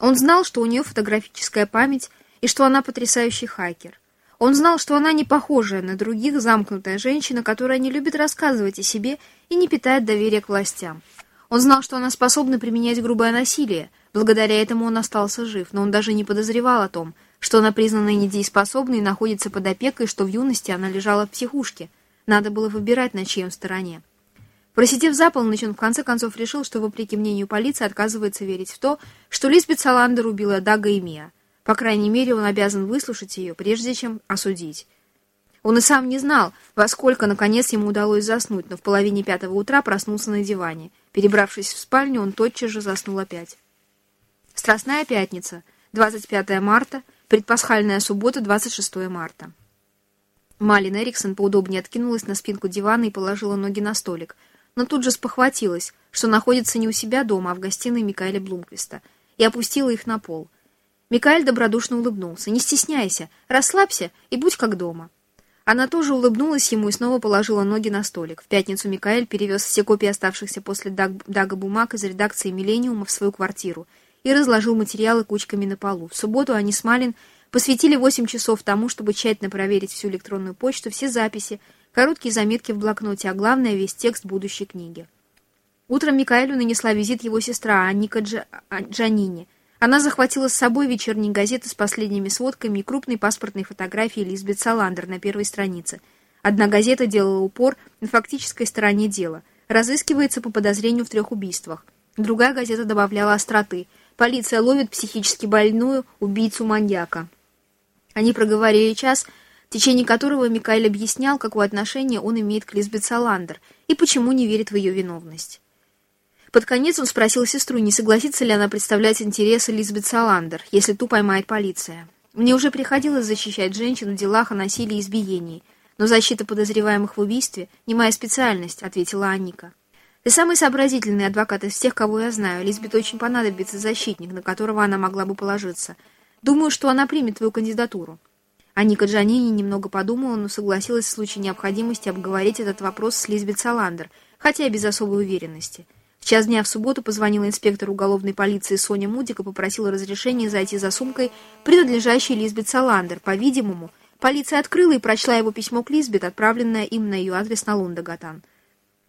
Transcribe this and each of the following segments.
Он знал, что у нее фотографическая память и что она потрясающий хакер. Он знал, что она не похожая на других замкнутая женщина, которая не любит рассказывать о себе и не питает доверия к властям. Он знал, что она способна применять грубое насилие. Благодаря этому он остался жив, но он даже не подозревал о том, что она признана недееспособной и находится под опекой, что в юности она лежала в психушке. Надо было выбирать, на чьей он стороне. Просидев за полночь, он в конце концов решил, что, вопреки мнению полиции, отказывается верить в то, что Лизбет Саландер убила Дага и Мия. По крайней мере, он обязан выслушать ее, прежде чем осудить. Он и сам не знал, во сколько, наконец, ему удалось заснуть, но в половине пятого утра проснулся на диване. Перебравшись в спальню, он тотчас же заснул опять. Страстная пятница, 25 марта, предпасхальная суббота, 26 марта. Малин Эриксон поудобнее откинулась на спинку дивана и положила ноги на столик, но тут же спохватилась, что находится не у себя дома, а в гостиной Микаэля Блумквиста, и опустила их на пол — Микаэль добродушно улыбнулся. «Не стесняйся, расслабься и будь как дома». Она тоже улыбнулась ему и снова положила ноги на столик. В пятницу Микаэль перевез все копии оставшихся после Даг Дага бумаг из редакции «Миллениума» в свою квартиру и разложил материалы кучками на полу. В субботу они с Малин посвятили 8 часов тому, чтобы тщательно проверить всю электронную почту, все записи, короткие заметки в блокноте, а главное — весь текст будущей книги. Утром Микаэлю нанесла визит его сестра Анника Дж... Джанини — она захватила с собой вечерние газеты с последними сводками и крупной паспортной фотографией Лизбет Саландер на первой странице. Одна газета делала упор на фактической стороне дела. Разыскивается по подозрению в трех убийствах. Другая газета добавляла остроты. Полиция ловит психически больную убийцу-маньяка. Они проговорили час, в течение которого Микаэль объяснял, какое отношение он имеет к Лизбет Саландер и почему не верит в ее виновность. Под конец он спросил сестру, не согласится ли она представлять интересы Лизбет Саландер, если ту поймает полиция. Мне уже приходилось защищать женщин в делах о насилии и избиении, но защита подозреваемых в убийстве — не моя специальность, — ответила Анника. Ты самый сообразительный адвокат из тех, кого я знаю. Лизбет очень понадобится защитник, на которого она могла бы положиться. Думаю, что она примет твою кандидатуру. Аника Джанини немного подумала, но согласилась в случае необходимости обговорить этот вопрос с Лизбет Саландер, хотя и без особой уверенности — в час дня в субботу позвонила инспектор уголовной полиции Соня Мудик и попросила разрешения зайти за сумкой, принадлежащей Лизбет Саландер. По-видимому, полиция открыла и прочла его письмо к Лизбет, отправленное им на ее адрес на Лундагатан.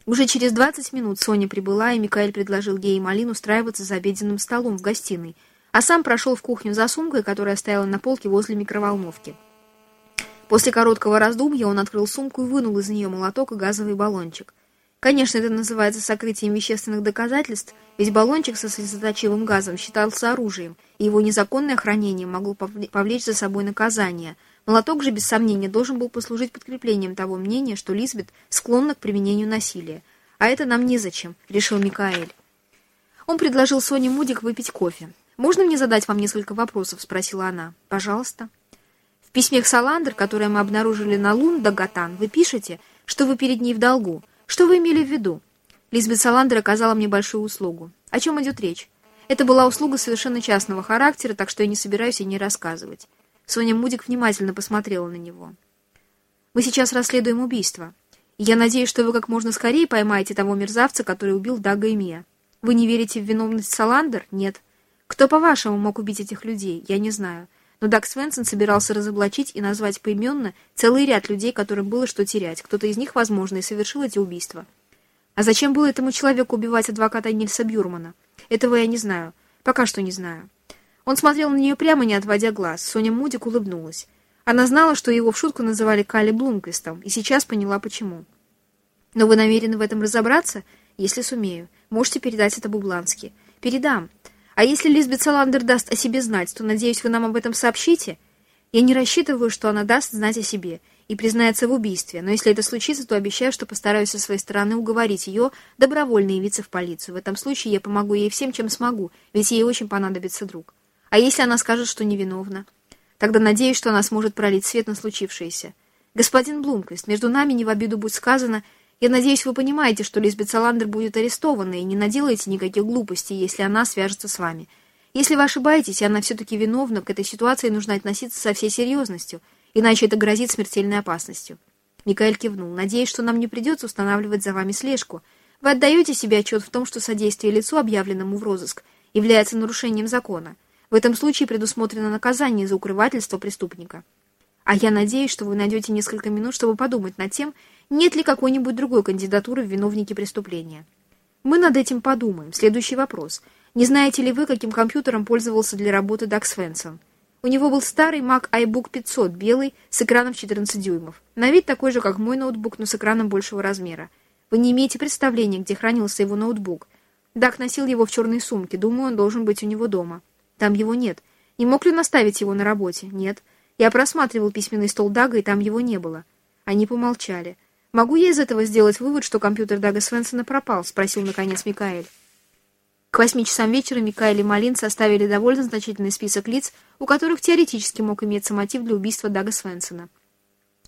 Уже через 20 минут Соня прибыла, и Микаэль предложил ей и Малин устраиваться за обеденным столом в гостиной, а сам прошел в кухню за сумкой, которая стояла на полке возле микроволновки. После короткого раздумья он открыл сумку и вынул из нее молоток и газовый баллончик. Конечно, это называется сокрытием вещественных доказательств, ведь баллончик со слезоточивым газом считался оружием, и его незаконное хранение могло повлечь за собой наказание. Молоток же, без сомнения, должен был послужить подкреплением того мнения, что Лизбет склонна к применению насилия. «А это нам незачем», — решил Микаэль. Он предложил Соне Мудик выпить кофе. «Можно мне задать вам несколько вопросов?» — спросила она. «Пожалуйста». В письме к Саландр, которое мы обнаружили на Лундагатан, вы пишете, что вы перед ней в долгу. Что вы имели в виду? Лизбет Саландер оказала мне большую услугу. О чем идет речь? Это была услуга совершенно частного характера, так что я не собираюсь о ней рассказывать. Соня Мудик внимательно посмотрела на него. Мы сейчас расследуем убийство. Я надеюсь, что вы как можно скорее поймаете того мерзавца, который убил Дага и Мия. Вы не верите в виновность Саландер? Нет. Кто, по-вашему, мог убить этих людей? Я не знаю. Но Даг Свенсон собирался разоблачить и назвать поименно целый ряд людей, которым было что терять. Кто-то из них, возможно, и совершил эти убийства. А зачем было этому человеку убивать адвоката Нильса Бюрмана? Этого я не знаю. Пока что не знаю. Он смотрел на нее прямо, не отводя глаз. Соня Мудик улыбнулась. Она знала, что его в шутку называли Калли Блумквистом, и сейчас поняла, почему. Но вы намерены в этом разобраться? Если сумею. Можете передать это Бублански. Передам. А если Лизбет Саландер даст о себе знать, то, надеюсь, вы нам об этом сообщите? Я не рассчитываю, что она даст знать о себе и признается в убийстве, но если это случится, то обещаю, что постараюсь со своей стороны уговорить ее добровольно явиться в полицию. В этом случае я помогу ей всем, чем смогу, ведь ей очень понадобится друг. А если она скажет, что невиновна? Тогда надеюсь, что она сможет пролить свет на случившееся. Господин Блумквист, между нами не в обиду будет сказано, я надеюсь, вы понимаете, что Лизбет Саландер будет арестована, и не наделаете никаких глупостей, если она свяжется с вами. Если вы ошибаетесь, и она все-таки виновна, к этой ситуации нужно относиться со всей серьезностью, иначе это грозит смертельной опасностью. Микаэль кивнул. «Надеюсь, что нам не придется устанавливать за вами слежку. Вы отдаете себе отчет в том, что содействие лицу, объявленному в розыск, является нарушением закона. В этом случае предусмотрено наказание за укрывательство преступника. А я надеюсь, что вы найдете несколько минут, чтобы подумать над тем, нет ли какой-нибудь другой кандидатуры в виновники преступления. Мы над этим подумаем. Следующий вопрос. Не знаете ли вы, каким компьютером пользовался для работы Даг Свенсон? У него был старый Mac iBook 500, белый, с экраном в 14 дюймов. На вид такой же, как мой ноутбук, но с экраном большего размера. Вы не имеете представления, где хранился его ноутбук. Дак носил его в черной сумке. Думаю, он должен быть у него дома. Там его нет. Не мог ли он оставить его на работе? Нет. Я просматривал письменный стол Дага, и там его не было. Они помолчали. «Могу я из этого сделать вывод, что компьютер Дага Свенсона пропал?» — спросил, наконец, Микаэль. К восьми часам вечера Микаэль и Малин составили довольно значительный список лиц, у которых теоретически мог иметься мотив для убийства Дага Свенсона.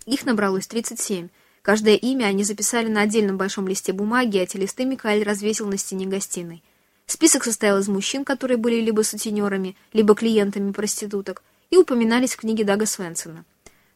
Их набралось 37. Каждое имя они записали на отдельном большом листе бумаги, а эти листы Микаэль развесил на стене гостиной. Список состоял из мужчин, которые были либо сутенерами, либо клиентами проституток, и упоминались в книге Дага Свенсона.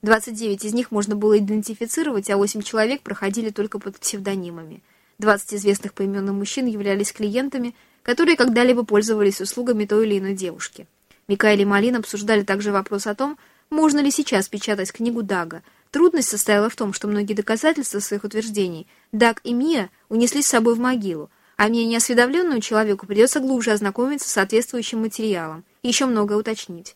29 из них можно было идентифицировать, а 8 человек проходили только под псевдонимами. 20 известных поименных мужчин являлись клиентами, которые когда-либо пользовались услугами той или иной девушки. Микаэль и Малин обсуждали также вопрос о том, можно ли сейчас печатать книгу Дага, Трудность состояла в том, что многие доказательства своих утверждений Даг и Мия унесли с собой в могилу, а мне неосведомленному человеку придется глубже ознакомиться с соответствующим материалом и еще многое уточнить.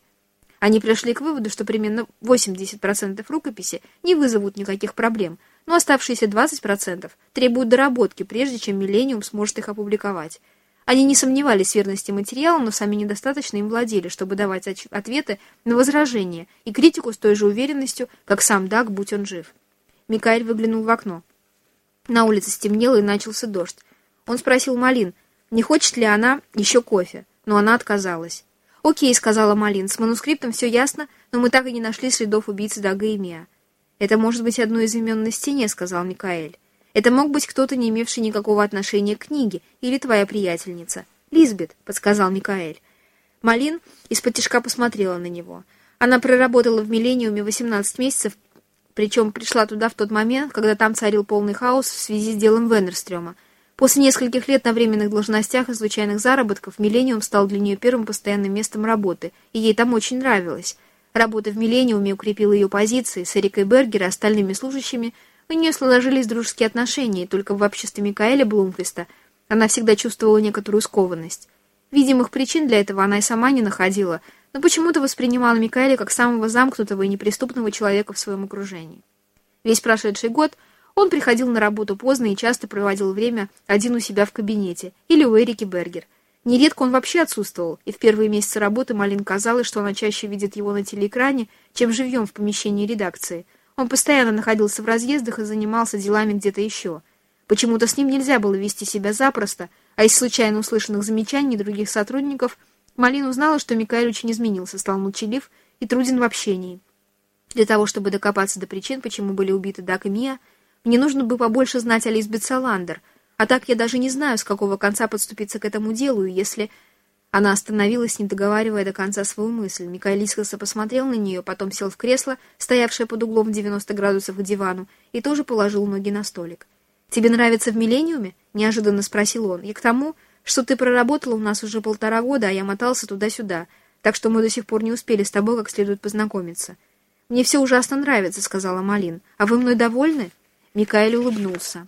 Они пришли к выводу, что примерно 80% рукописи не вызовут никаких проблем, но оставшиеся 20% требуют доработки, прежде чем Миллениум сможет их опубликовать. Они не сомневались в верности материала, но сами недостаточно им владели, чтобы давать ответы на возражения и критику с той же уверенностью, как сам Даг, будь он жив. Микаэль выглянул в окно. На улице стемнело и начался дождь. Он спросил Малин, не хочет ли она еще кофе, но она отказалась. «Окей», — сказала Малин, — «с манускриптом все ясно, но мы так и не нашли следов убийцы Дага и Мия». «Это может быть одно из имен на стене», — сказал Микаэль. Это мог быть кто-то, не имевший никакого отношения к книге, или твоя приятельница. Лизбет, подсказал Микаэль. Малин из-под тишка посмотрела на него. Она проработала в «Миллениуме» 18 месяцев, причем пришла туда в тот момент, когда там царил полный хаос в связи с делом Веннерстрёма. После нескольких лет на временных должностях и случайных заработков «Миллениум» стал для нее первым постоянным местом работы, и ей там очень нравилось. Работа в «Миллениуме» укрепила ее позиции с Эрикой Бергер и остальными служащими – у нее сложились дружеские отношения, и только в обществе Микаэля Блумквиста она всегда чувствовала некоторую скованность. Видимых причин для этого она и сама не находила, но почему-то воспринимала Микаэля как самого замкнутого и неприступного человека в своем окружении. Весь прошедший год он приходил на работу поздно и часто проводил время один у себя в кабинете или у Эрики Бергер. Нередко он вообще отсутствовал, и в первые месяцы работы Малин казалось, что она чаще видит его на телеэкране, чем живьем в помещении редакции – он постоянно находился в разъездах и занимался делами где-то еще. Почему-то с ним нельзя было вести себя запросто, а из случайно услышанных замечаний других сотрудников Малин узнала, что Микаэль очень изменился, стал молчалив и труден в общении. Для того, чтобы докопаться до причин, почему были убиты Дак и Мия, мне нужно бы побольше знать о Лизбет Саландер, а так я даже не знаю, с какого конца подступиться к этому делу, и если она остановилась, не договаривая до конца свою мысль. Микаэль искоса посмотрел на нее, потом сел в кресло, стоявшее под углом 90 градусов к дивану, и тоже положил ноги на столик. «Тебе нравится в «Миллениуме»?» — неожиданно спросил он. «И к тому, что ты проработала у нас уже полтора года, а я мотался туда-сюда, так что мы до сих пор не успели с тобой как следует познакомиться». «Мне все ужасно нравится», — сказала Малин. «А вы мной довольны?» Микаэль улыбнулся.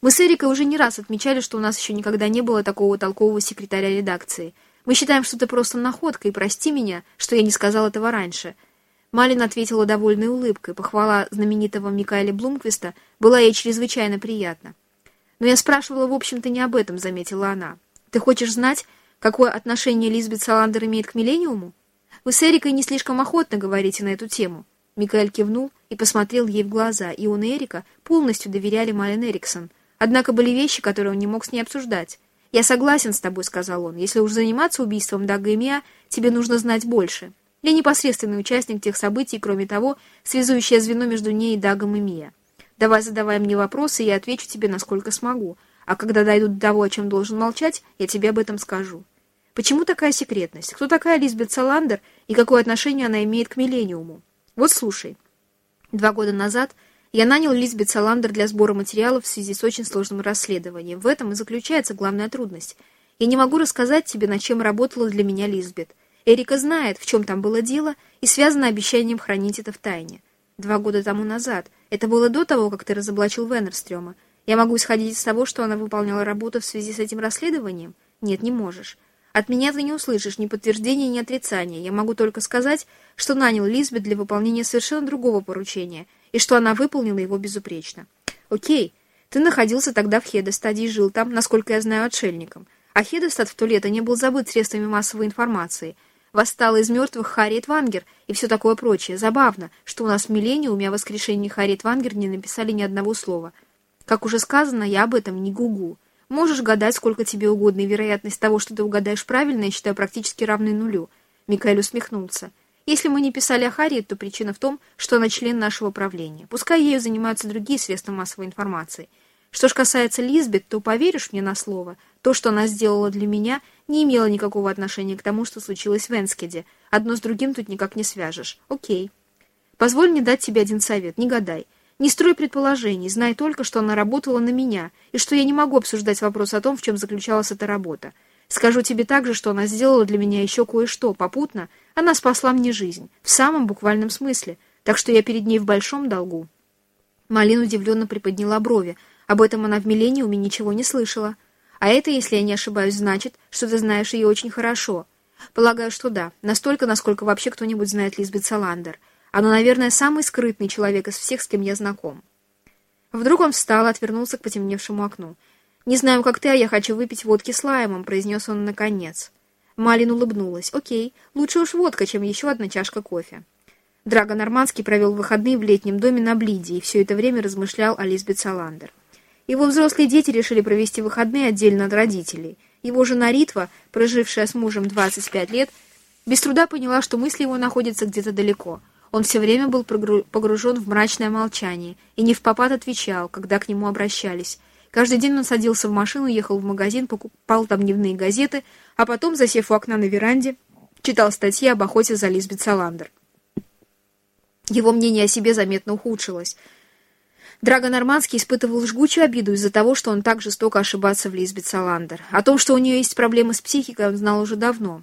Мы с Эрикой уже не раз отмечали, что у нас еще никогда не было такого толкового секретаря редакции — мы считаем, что ты просто находка, и прости меня, что я не сказал этого раньше». Малин ответила довольной улыбкой. Похвала знаменитого Микаэля Блумквиста была ей чрезвычайно приятна. «Но я спрашивала, в общем-то, не об этом», — заметила она. «Ты хочешь знать, какое отношение Лизбет Саландер имеет к Миллениуму? Вы с Эрикой не слишком охотно говорите на эту тему». Микаэль кивнул и посмотрел ей в глаза, и он и Эрика полностью доверяли Малин Эриксон. Однако были вещи, которые он не мог с ней обсуждать. «Я согласен с тобой», — сказал он. «Если уж заниматься убийством Дага и Мия, тебе нужно знать больше. Я непосредственный участник тех событий, кроме того, связующее звено между ней и Дагом и Мия. Давай задавай мне вопросы, и я отвечу тебе, насколько смогу. А когда дойдут до того, о чем должен молчать, я тебе об этом скажу. Почему такая секретность? Кто такая Лизбет Саландер и какое отношение она имеет к Миллениуму? Вот слушай. Два года назад я нанял Лизбет Саландер для сбора материалов в связи с очень сложным расследованием. В этом и заключается главная трудность. Я не могу рассказать тебе, над чем работала для меня Лизбет. Эрика знает, в чем там было дело, и связано обещанием хранить это в тайне. Два года тому назад. Это было до того, как ты разоблачил Веннерстрёма. Я могу исходить из того, что она выполняла работу в связи с этим расследованием? Нет, не можешь. От меня ты не услышишь ни подтверждения, ни отрицания. Я могу только сказать, что нанял Лизбет для выполнения совершенно другого поручения, и что она выполнила его безупречно. Окей, ты находился тогда в Хедестаде и жил там, насколько я знаю, отшельником. А Хедестад в то лето не был забыт средствами массовой информации. Восстала из мертвых Харриет Вангер и все такое прочее. Забавно, что у нас в «Миллениуме» о воскрешении Харриет Вангер не написали ни одного слова. Как уже сказано, я об этом не гугу. Можешь гадать сколько тебе угодно, и вероятность того, что ты угадаешь правильно, я считаю практически равной нулю. Микаэль усмехнулся. Если мы не писали о Харриет, то причина в том, что она член нашего правления. Пускай ею занимаются другие средства массовой информации. Что ж касается Лизбет, то поверишь мне на слово, то, что она сделала для меня, не имело никакого отношения к тому, что случилось в Энскеде. Одно с другим тут никак не свяжешь. Окей. Позволь мне дать тебе один совет, не гадай. Не строй предположений, знай только, что она работала на меня, и что я не могу обсуждать вопрос о том, в чем заключалась эта работа. Скажу тебе также, что она сделала для меня еще кое-что. Попутно она спасла мне жизнь, в самом буквальном смысле, так что я перед ней в большом долгу». Малин удивленно приподняла брови. Об этом она в Миллениуме ничего не слышала. А это, если я не ошибаюсь, значит, что ты знаешь ее очень хорошо. Полагаю, что да. Настолько, насколько вообще кто-нибудь знает Лизбет Саландер. Она, наверное, самый скрытный человек из всех, с кем я знаком. Вдруг он встал и отвернулся к потемневшему окну. «Не знаю, как ты, а я хочу выпить водки с лаймом», — произнес он наконец. Малин улыбнулась. «Окей, лучше уж водка, чем еще одна чашка кофе». Драго Нормандский провел выходные в летнем доме на Блиде и все это время размышлял о Лизбет Саландер. Его взрослые дети решили провести выходные отдельно от родителей. Его жена Ритва, прожившая с мужем 25 лет, без труда поняла, что мысли его находятся где-то далеко — он все время был погружен в мрачное молчание и не в попад отвечал, когда к нему обращались. Каждый день он садился в машину, ехал в магазин, покупал там дневные газеты, а потом, засев у окна на веранде, читал статьи об охоте за Лизбет Саландер. Его мнение о себе заметно ухудшилось. Драго Нормандский испытывал жгучую обиду из-за того, что он так жестоко ошибаться в Лизбет Саландер. О том, что у нее есть проблемы с психикой, он знал уже давно.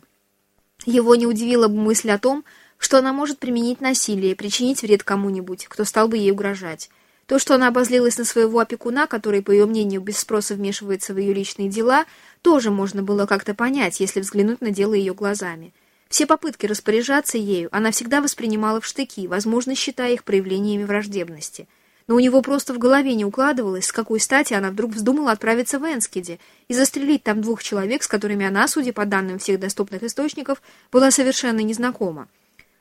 Его не удивила бы мысль о том, что она может применить насилие, причинить вред кому-нибудь, кто стал бы ей угрожать. То, что она обозлилась на своего опекуна, который, по ее мнению, без спроса вмешивается в ее личные дела, тоже можно было как-то понять, если взглянуть на дело ее глазами. Все попытки распоряжаться ею она всегда воспринимала в штыки, возможно, считая их проявлениями враждебности. Но у него просто в голове не укладывалось, с какой стати она вдруг вздумала отправиться в Энскеде и застрелить там двух человек, с которыми она, судя по данным всех доступных источников, была совершенно незнакома.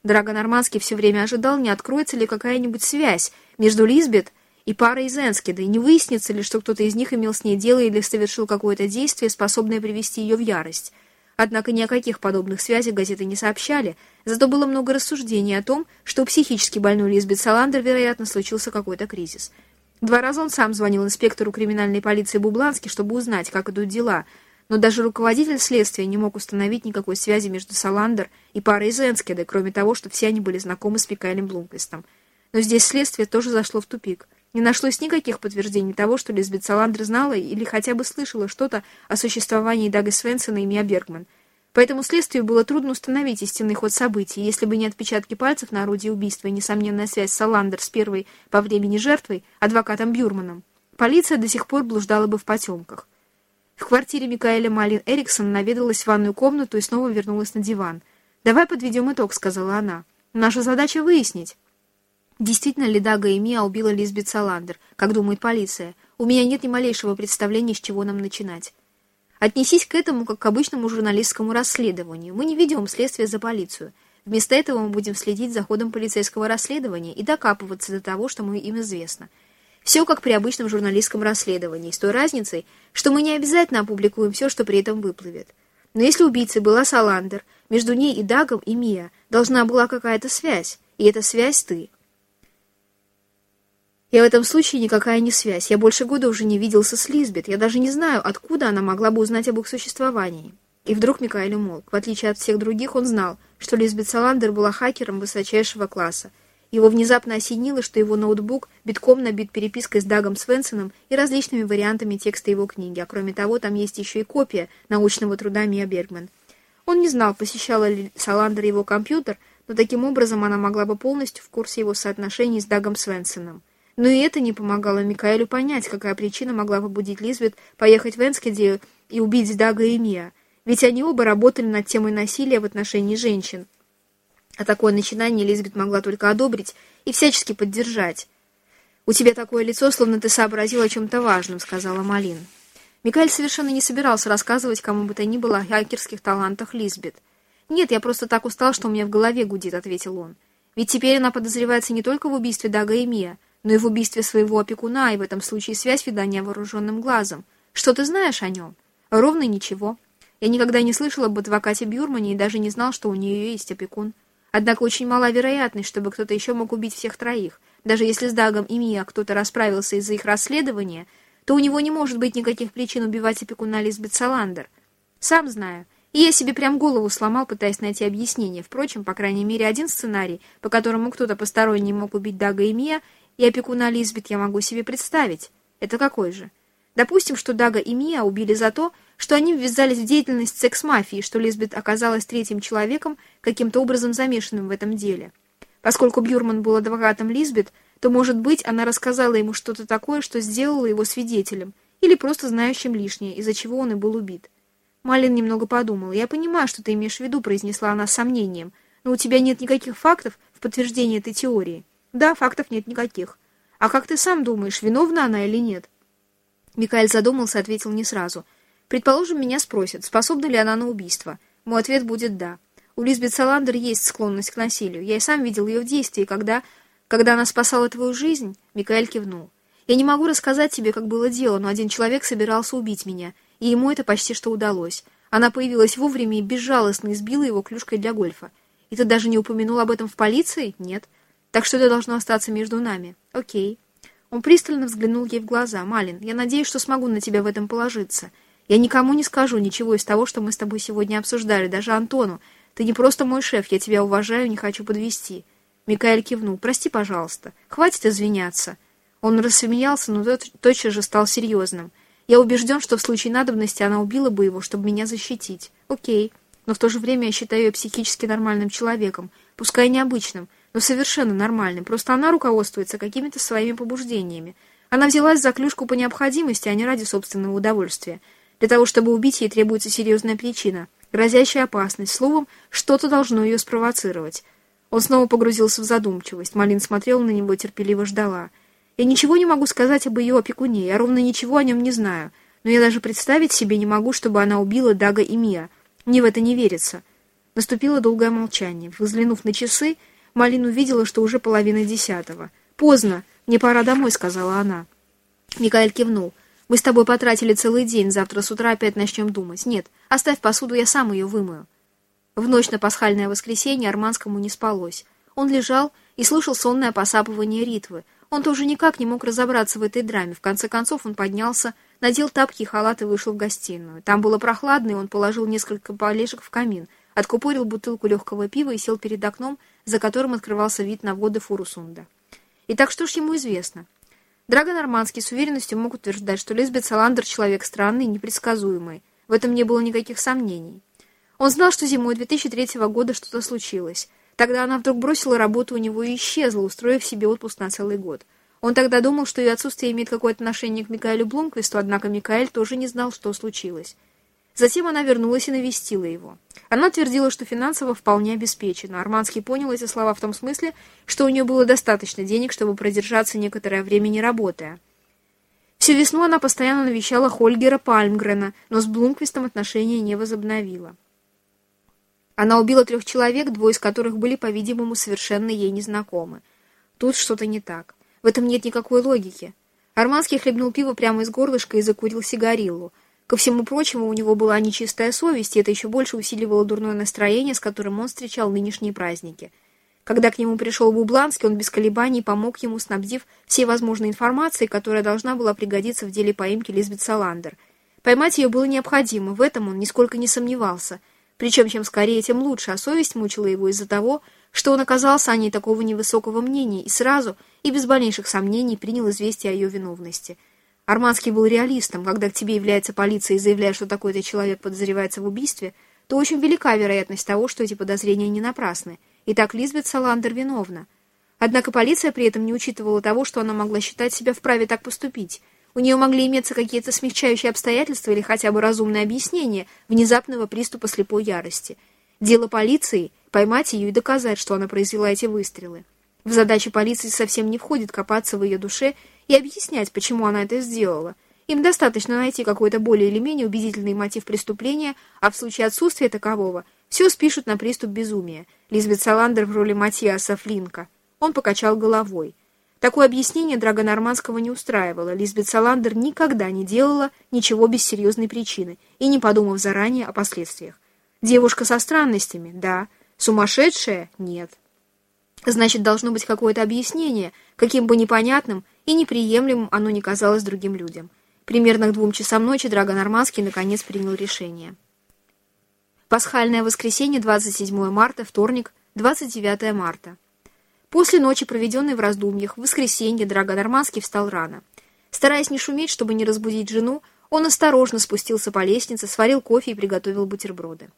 Драго Нормандский все время ожидал, не откроется ли какая-нибудь связь между Лизбет и парой из Энскеда, и не выяснится ли, что кто-то из них имел с ней дело или совершил какое-то действие, способное привести ее в ярость. Однако ни о каких подобных связях газеты не сообщали, зато было много рассуждений о том, что у психически больной Лизбет Саландер, вероятно, случился какой-то кризис. Два раза он сам звонил инспектору криминальной полиции Бублански, чтобы узнать, как идут дела — но даже руководитель следствия не мог установить никакой связи между Саландер и парой из Энскеда, кроме того, что все они были знакомы с Микаэлем Блумквистом. Но здесь следствие тоже зашло в тупик. Не нашлось никаких подтверждений того, что Лизбет Саландер знала или хотя бы слышала что-то о существовании Дага Свенсона и Мия Бергман. Поэтому следствию было трудно установить истинный ход событий, если бы не отпечатки пальцев на орудии убийства и несомненная связь Саландер с первой по времени жертвой, адвокатом Бюрманом. Полиция до сих пор блуждала бы в потемках. В квартире Микаэля Малин Эриксон наведалась в ванную комнату и снова вернулась на диван. «Давай подведем итог», — сказала она. «Наша задача выяснить». Действительно ли Дага и Мия убила Лизбет Саландер, как думает полиция? У меня нет ни малейшего представления, с чего нам начинать. Отнесись к этому как к обычному журналистскому расследованию. Мы не ведем следствие за полицию. Вместо этого мы будем следить за ходом полицейского расследования и докапываться до того, что мы им известно. Все как при обычном журналистском расследовании, с той разницей, что мы не обязательно опубликуем все, что при этом выплывет. Но если убийцей была Саландер, между ней и Дагом и Мия должна была какая-то связь, и эта связь ты. Я в этом случае никакая не связь. Я больше года уже не виделся с Лизбет. Я даже не знаю, откуда она могла бы узнать об их существовании. И вдруг Микаэль умолк. В отличие от всех других, он знал, что Лизбет Саландер была хакером высочайшего класса, его внезапно осенило, что его ноутбук битком набит перепиской с Дагом Свенсоном и различными вариантами текста его книги, а кроме того, там есть еще и копия научного труда Мия Бергман. Он не знал, посещала ли Саландер его компьютер, но таким образом она могла бы полностью в курсе его соотношений с Дагом Свенсоном. Но и это не помогало Микаэлю понять, какая причина могла побудить Лизбет поехать в Энскеде и убить Дага и Мия. Ведь они оба работали над темой насилия в отношении женщин. А такое начинание Лизбет могла только одобрить и всячески поддержать. «У тебя такое лицо, словно ты сообразил о чем-то важном», — сказала Малин. Микаэль совершенно не собирался рассказывать кому бы то ни было о хакерских талантах Лизбет. «Нет, я просто так устал, что у меня в голове гудит», — ответил он. «Ведь теперь она подозревается не только в убийстве Дага и Мия, но и в убийстве своего опекуна, и в этом случае связь видания вооруженным глазом. Что ты знаешь о нем? Ровно ничего. Я никогда не слышал об адвокате Бюрмане и даже не знал, что у нее есть опекун. Однако очень мала вероятность, чтобы кто-то еще мог убить всех троих. Даже если с Дагом и Мия кто-то расправился из-за их расследования, то у него не может быть никаких причин убивать опекуна Лизбет Саландер. Сам знаю. И я себе прям голову сломал, пытаясь найти объяснение. Впрочем, по крайней мере, один сценарий, по которому кто-то посторонний мог убить Дага и Мия, и опекуна Лизбет я могу себе представить. Это какой же? Допустим, что Дага и Мия убили за то, что они ввязались в деятельность секс-мафии, что Лизбет оказалась третьим человеком, каким-то образом замешанным в этом деле. Поскольку Бюрман был адвокатом Лизбет, то, может быть, она рассказала ему что-то такое, что сделало его свидетелем, или просто знающим лишнее, из-за чего он и был убит. Малин немного подумала. «Я понимаю, что ты имеешь в виду», — произнесла она с сомнением, «но у тебя нет никаких фактов в подтверждение этой теории». Да, фактов нет никаких. А как ты сам думаешь, виновна она или нет? Микаэль задумался, ответил не сразу. Предположим, меня спросят, способна ли она на убийство. Мой ответ будет «да». У Лизбет Саландер есть склонность к насилию. Я и сам видел ее в действии, когда... Когда она спасала твою жизнь, Микаэль кивнул. Я не могу рассказать тебе, как было дело, но один человек собирался убить меня, и ему это почти что удалось. Она появилась вовремя и безжалостно избила его клюшкой для гольфа. И ты даже не упомянул об этом в полиции? Нет. Так что это должно остаться между нами. Окей. Он пристально взглянул ей в глаза. «Малин, я надеюсь, что смогу на тебя в этом положиться. Я никому не скажу ничего из того, что мы с тобой сегодня обсуждали, даже Антону. Ты не просто мой шеф, я тебя уважаю, не хочу подвести. Микаэль кивнул. «Прости, пожалуйста. Хватит извиняться». Он рассмеялся, но тот, тотчас же стал серьезным. «Я убежден, что в случае надобности она убила бы его, чтобы меня защитить. Окей. Но в то же время я считаю ее психически нормальным человеком, пускай необычным, но совершенно нормальным. Просто она руководствуется какими-то своими побуждениями. Она взялась за клюшку по необходимости, а не ради собственного удовольствия. Для того, чтобы убить ей, требуется серьезная причина, грозящая опасность. Словом, что-то должно ее спровоцировать. Он снова погрузился в задумчивость. Малин смотрел на него, терпеливо ждала. «Я ничего не могу сказать об ее опекуне, я ровно ничего о нем не знаю. Но я даже представить себе не могу, чтобы она убила Дага и Мия. Мне в это не верится». Наступило долгое молчание. Взглянув на часы, Малин увидела, что уже половина десятого. «Поздно, мне пора домой», — сказала она. Микаэль кивнул. «Мы с тобой потратили целый день, завтра с утра опять начнем думать. Нет, оставь посуду, я сам ее вымою». В ночь на пасхальное воскресенье Арманскому не спалось. Он лежал и слушал сонное посапывание Ритвы. Он тоже никак не мог разобраться в этой драме. В конце концов он поднялся, надел тапки и халат и вышел в гостиную. Там было прохладно, и он положил несколько полежек в камин, откупорил бутылку легкого пива и сел перед окном, за которым открывался вид на воды Фурусунда. Итак, что ж ему известно? Драго Нормандский с уверенностью мог утверждать, что Лизбет Саландер человек странный и непредсказуемый. В этом не было никаких сомнений. Он знал, что зимой 2003 года что-то случилось. Тогда она вдруг бросила работу у него и исчезла, устроив себе отпуск на целый год. Он тогда думал, что ее отсутствие имеет какое-то отношение к Микаэлю Блумквисту, однако Микаэль тоже не знал, что случилось. Затем она вернулась и навестила его. Она твердила, что финансово вполне обеспечена. Арманский понял эти слова в том смысле, что у нее было достаточно денег, чтобы продержаться некоторое время не работая. Всю весну она постоянно навещала Хольгера Пальмгрена, но с Блумквистом отношения не возобновила. Она убила трех человек, двое из которых были, по-видимому, совершенно ей незнакомы. Тут что-то не так. В этом нет никакой логики. Арманский хлебнул пиво прямо из горлышка и закурил сигариллу. Ко всему прочему, у него была нечистая совесть, и это еще больше усиливало дурное настроение, с которым он встречал нынешние праздники. Когда к нему пришел Бубланский, он без колебаний помог ему, снабдив всей возможной информацией, которая должна была пригодиться в деле поимки Лизбет Саландер. Поймать ее было необходимо, в этом он нисколько не сомневался. Причем, чем скорее, тем лучше, а совесть мучила его из-за того, что он оказался о ней такого невысокого мнения и сразу, и без больнейших сомнений, принял известие о ее виновности – Арманский был реалистом. Когда к тебе является полиция и заявляет, что такой-то человек подозревается в убийстве, то очень велика вероятность того, что эти подозрения не напрасны. Итак, Лизбет Саландер виновна. Однако полиция при этом не учитывала того, что она могла считать себя вправе так поступить. У нее могли иметься какие-то смягчающие обстоятельства или хотя бы разумное объяснение внезапного приступа слепой ярости. Дело полиции — поймать ее и доказать, что она произвела эти выстрелы. В задачи полиции совсем не входит копаться в ее душе и объяснять, почему она это сделала. Им достаточно найти какой-то более или менее убедительный мотив преступления, а в случае отсутствия такового все спишут на приступ безумия. Лизбет Саландер в роли Матиаса Флинка. Он покачал головой. Такое объяснение Драга Нормандского не устраивало. Лизбет Саландер никогда не делала ничего без серьезной причины и не подумав заранее о последствиях. Девушка со странностями, да. Сумасшедшая? Нет. Значит, должно быть какое-то объяснение, каким бы непонятным и неприемлемым оно ни казалось другим людям. Примерно к двум часам ночи Драго Нормандский наконец принял решение. Пасхальное воскресенье, 27 марта, вторник, 29 марта. После ночи, проведенной в раздумьях, в воскресенье Драго Нормандский встал рано. Стараясь не шуметь, чтобы не разбудить жену, он осторожно спустился по лестнице, сварил кофе и приготовил бутерброды.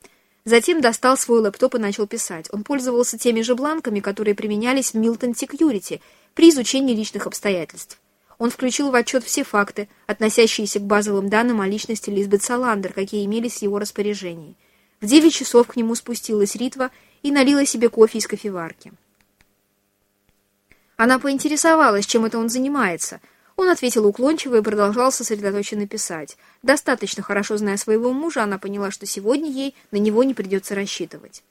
Затем достал свой лэптоп и начал писать. Он пользовался теми же бланками, которые применялись в Milton Security при изучении личных обстоятельств. Он включил в отчет все факты, относящиеся к базовым данным о личности Лизбет Саландер, какие имелись в его распоряжении. В девять часов к нему спустилась Ритва и налила себе кофе из кофеварки. Она поинтересовалась, чем это он занимается. Он ответил уклончиво и продолжал сосредоточенно писать. Достаточно хорошо зная своего мужа, она поняла, что сегодня ей на него не придется рассчитывать.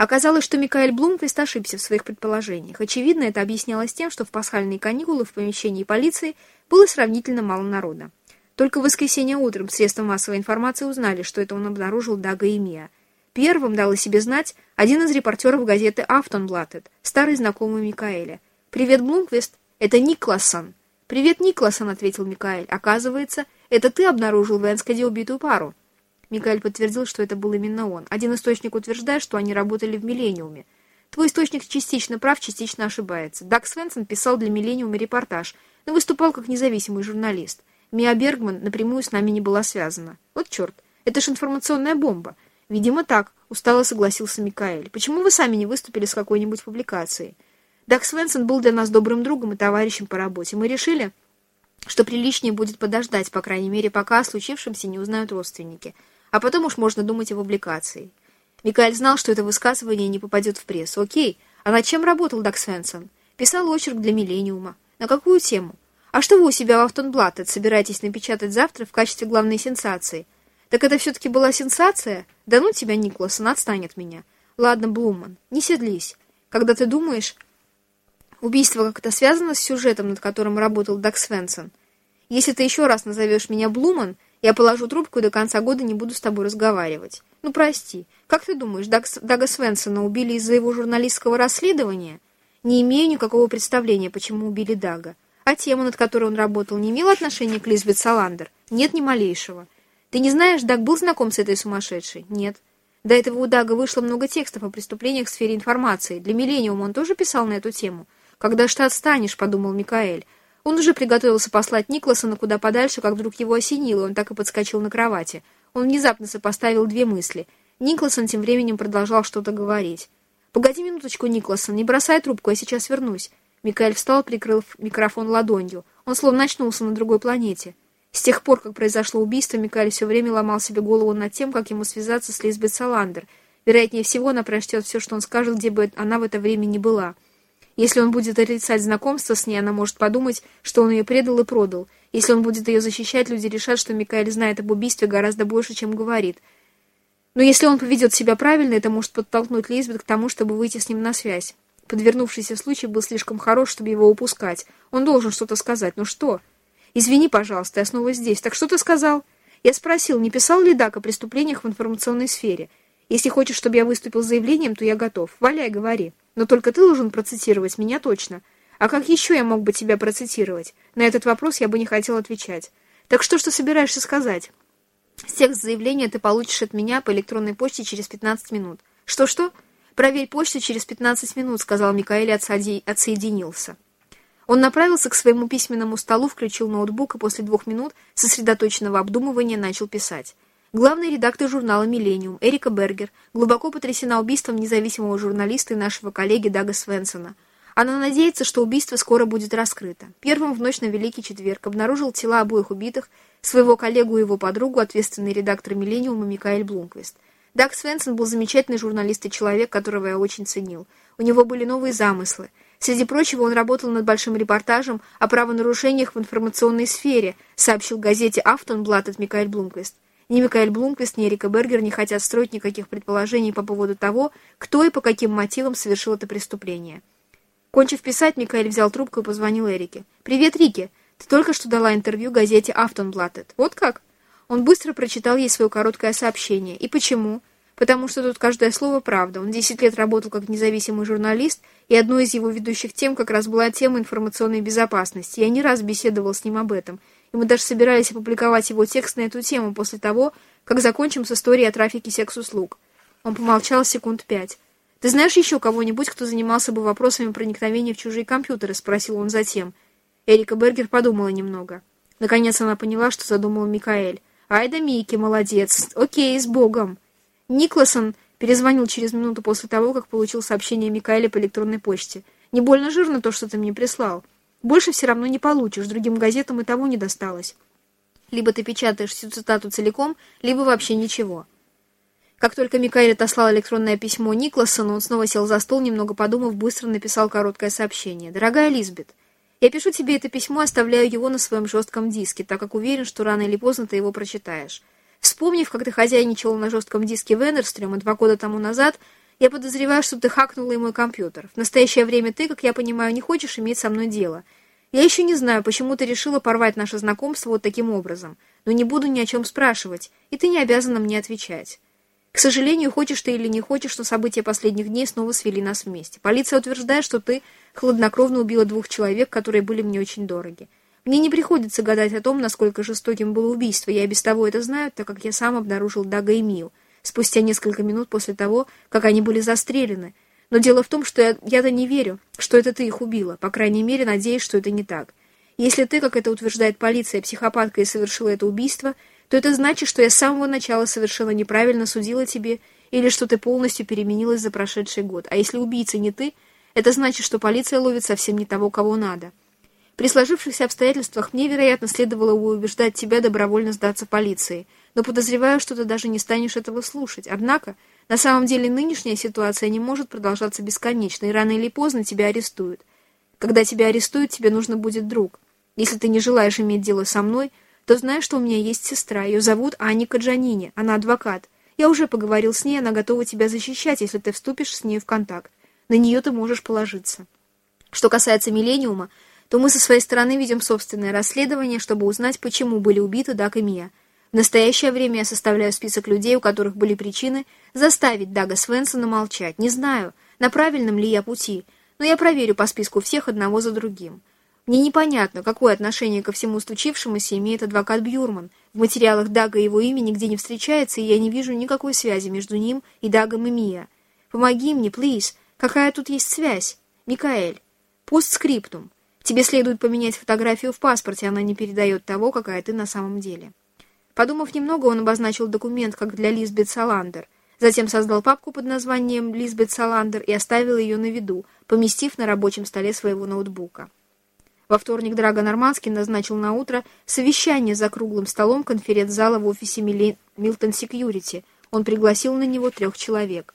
Оказалось, что Микаэль Блумквист ошибся в своих предположениях. Очевидно, это объяснялось тем, что в пасхальные каникулы в помещении полиции было сравнительно мало народа. Только в воскресенье утром средства массовой информации узнали, что это он обнаружил Дага и Мия. Первым дал о себе знать один из репортеров газеты «Афтонблаттед», старый знакомый Микаэля – «Привет, Блумквист, это Никласон». «Привет, Никласон», — ответил Микаэль. «Оказывается, это ты обнаружил в Энскаде убитую пару». Микаэль подтвердил, что это был именно он. Один источник утверждает, что они работали в «Миллениуме». Твой источник частично прав, частично ошибается. Даг Свенсон писал для «Миллениума» репортаж, но выступал как независимый журналист. Мия Бергман напрямую с нами не была связана. Вот черт, это ж информационная бомба. Видимо, так, устало согласился Микаэль. Почему вы сами не выступили с какой-нибудь публикацией? Даг Свенсон был для нас добрым другом и товарищем по работе. Мы решили, что приличнее будет подождать, по крайней мере, пока о случившемся не узнают родственники. А потом уж можно думать о публикации. Микаэль знал, что это высказывание не попадет в прессу. Окей, а над чем работал Даг Свенсон? Писал очерк для «Миллениума». На какую тему? А что вы у себя в Автонблаттед собираетесь напечатать завтра в качестве главной сенсации? Так это все-таки была сенсация? Да ну тебя, Николасон, отстань от меня. Ладно, Блуман, не седлись. Когда ты думаешь Убийство как-то связано с сюжетом, над которым работал Даг Свенсон. Если ты еще раз назовешь меня Блуман, я положу трубку и до конца года не буду с тобой разговаривать. Ну, прости. Как ты думаешь, Даг, Дага Свенсона убили из-за его журналистского расследования? Не имею никакого представления, почему убили Дага. А тема, над которой он работал, не имела отношения к Лизбет Саландер? Нет ни малейшего. Ты не знаешь, Даг был знаком с этой сумасшедшей? Нет. До этого у Дага вышло много текстов о преступлениях в сфере информации. Для Миллениума он тоже писал на эту тему. «Когда ж ты отстанешь?» — подумал Микаэль. Он уже приготовился послать Никласона куда подальше, как вдруг его осенило, он так и подскочил на кровати. Он внезапно сопоставил две мысли. Никласон тем временем продолжал что-то говорить. «Погоди минуточку, Никласон, не бросай трубку, я сейчас вернусь». Микаэль встал, прикрыл микрофон ладонью. Он словно очнулся на другой планете. С тех пор, как произошло убийство, Микаэль все время ломал себе голову над тем, как ему связаться с Лизбет Саландер. Вероятнее всего, она прочтет все, что он скажет, где бы она в это время не была. Если он будет отрицать знакомство с ней, она может подумать, что он ее предал и продал. Если он будет ее защищать, люди решат, что Микаэль знает об убийстве гораздо больше, чем говорит. Но если он поведет себя правильно, это может подтолкнуть Лизбет к тому, чтобы выйти с ним на связь. Подвернувшийся случай был слишком хорош, чтобы его упускать. Он должен что-то сказать. Но что? Извини, пожалуйста, я снова здесь. Так что ты сказал? Я спросил, не писал ли Дак о преступлениях в информационной сфере. Если хочешь, чтобы я выступил с заявлением, то я готов. Валяй, говори. Но только ты должен процитировать меня точно. А как еще я мог бы тебя процитировать? На этот вопрос я бы не хотел отвечать. Так что, что собираешься сказать? Текст заявления ты получишь от меня по электронной почте через 15 минут. Что-что? Проверь почту через 15 минут, сказал Микаэль и отсоединился. Он направился к своему письменному столу, включил ноутбук и после двух минут сосредоточенного обдумывания начал писать. Главный редактор журнала «Миллениум» Эрика Бергер глубоко потрясена убийством независимого журналиста и нашего коллеги Дага Свенсона. Она надеется, что убийство скоро будет раскрыто. Первым в ночь на Великий Четверг обнаружил тела обоих убитых, своего коллегу и его подругу, ответственный редактор «Миллениума» Микаэль Блумквист. Даг Свенсон был замечательный журналист и человек, которого я очень ценил. У него были новые замыслы. Среди прочего, он работал над большим репортажем о правонарушениях в информационной сфере, сообщил газете «Автонблат» от Микаэль Блумквист. Ни Микаэль Блумквист, ни Эрика Бергер не хотят строить никаких предположений по поводу того, кто и по каким мотивам совершил это преступление. Кончив писать, Микаэль взял трубку и позвонил Эрике. «Привет, Рики! Ты только что дала интервью газете «Автонблаттед». Вот как?» Он быстро прочитал ей свое короткое сообщение. И почему? Потому что тут каждое слово правда. Он 10 лет работал как независимый журналист, и одной из его ведущих тем как раз была тема информационной безопасности. Я не раз беседовал с ним об этом – и мы даже собирались опубликовать его текст на эту тему после того, как закончим с историей о трафике секс-услуг. Он помолчал секунд пять. «Ты знаешь еще кого-нибудь, кто занимался бы вопросами проникновения в чужие компьютеры?» — спросил он затем. Эрика Бергер подумала немного. Наконец она поняла, что задумал Микаэль. «Ай да Микки, молодец! Окей, с Богом!» Никласон перезвонил через минуту после того, как получил сообщение Микаэля по электронной почте. «Не больно жирно то, что ты мне прислал». Больше все равно не получишь, другим газетам и того не досталось. Либо ты печатаешь всю цитату целиком, либо вообще ничего. Как только Микаэль отослал электронное письмо Никласону, он снова сел за стол, немного подумав, быстро написал короткое сообщение. «Дорогая Лизбет, я пишу тебе это письмо, оставляю его на своем жестком диске, так как уверен, что рано или поздно ты его прочитаешь. Вспомнив, как ты хозяйничала на жестком диске Венерстрема два года тому назад, я подозреваю, что ты хакнула и мой компьютер. В настоящее время ты, как я понимаю, не хочешь иметь со мной дело. Я еще не знаю, почему ты решила порвать наше знакомство вот таким образом, но не буду ни о чем спрашивать, и ты не обязана мне отвечать. К сожалению, хочешь ты или не хочешь, но события последних дней снова свели нас вместе. Полиция утверждает, что ты хладнокровно убила двух человек, которые были мне очень дороги. Мне не приходится гадать о том, насколько жестоким было убийство, я и без того это знаю, так как я сам обнаружил Дага и Мил — спустя несколько минут после того, как они были застрелены. Но дело в том, что я, я-то не верю, что это ты их убила. По крайней мере, надеюсь, что это не так. Если ты, как это утверждает полиция, психопатка и совершила это убийство, то это значит, что я с самого начала совершенно неправильно судила тебе или что ты полностью переменилась за прошедший год. А если убийца не ты, это значит, что полиция ловит совсем не того, кого надо. При сложившихся обстоятельствах мне, вероятно, следовало убеждать тебя добровольно сдаться полиции – но подозреваю, что ты даже не станешь этого слушать. Однако, на самом деле нынешняя ситуация не может продолжаться бесконечно, и рано или поздно тебя арестуют. Когда тебя арестуют, тебе нужно будет друг. Если ты не желаешь иметь дело со мной, то знаешь, что у меня есть сестра. Ее зовут Анника Джанини. Она адвокат. Я уже поговорил с ней, она готова тебя защищать, если ты вступишь с ней в контакт. На нее ты можешь положиться. Что касается «Миллениума», то мы со своей стороны ведем собственное расследование, чтобы узнать, почему были убиты Дак и Мия. В настоящее время я составляю список людей, у которых были причины заставить Дага Свенсона молчать. Не знаю, на правильном ли я пути, но я проверю по списку всех одного за другим. Мне непонятно, какое отношение ко всему случившемуся имеет адвокат Бьюрман. В материалах Дага его имя нигде не встречается, и я не вижу никакой связи между ним и Дагом и Мия. Помоги мне, плиз. Какая тут есть связь? Микаэль. Постскриптум. Тебе следует поменять фотографию в паспорте, она не передает того, какая ты на самом деле. Подумав немного, он обозначил документ как для Лизбет Саландер. Затем создал папку под названием «Лизбет Саландер» и оставил ее на виду, поместив на рабочем столе своего ноутбука. Во вторник Драго Нормандский назначил на утро совещание за круглым столом конференц-зала в офисе Милтон Секьюрити. Он пригласил на него трех человек.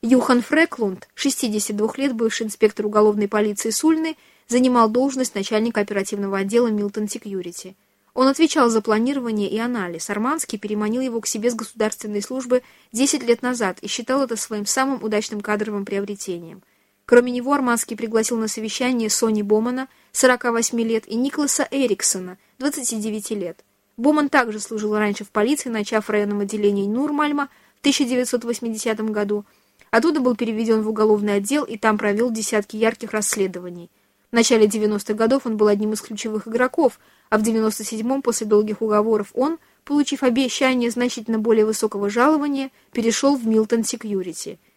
Юхан Фреклунд, 62 лет, бывший инспектор уголовной полиции Сульны, занимал должность начальника оперативного отдела Милтон Секьюрити. Он отвечал за планирование и анализ. Арманский переманил его к себе с государственной службы 10 лет назад и считал это своим самым удачным кадровым приобретением. Кроме него Арманский пригласил на совещание Сони Бомана, 48 лет, и Николаса Эриксона, 29 лет. Боман также служил раньше в полиции, начав в районном отделении Нурмальма в 1980 году. Оттуда был переведен в уголовный отдел и там провел десятки ярких расследований. В начале 90-х годов он был одним из ключевых игроков, а в 97-м, после долгих уговоров, он, получив обещание значительно более высокого жалования, перешел в Милтон Секьюрити –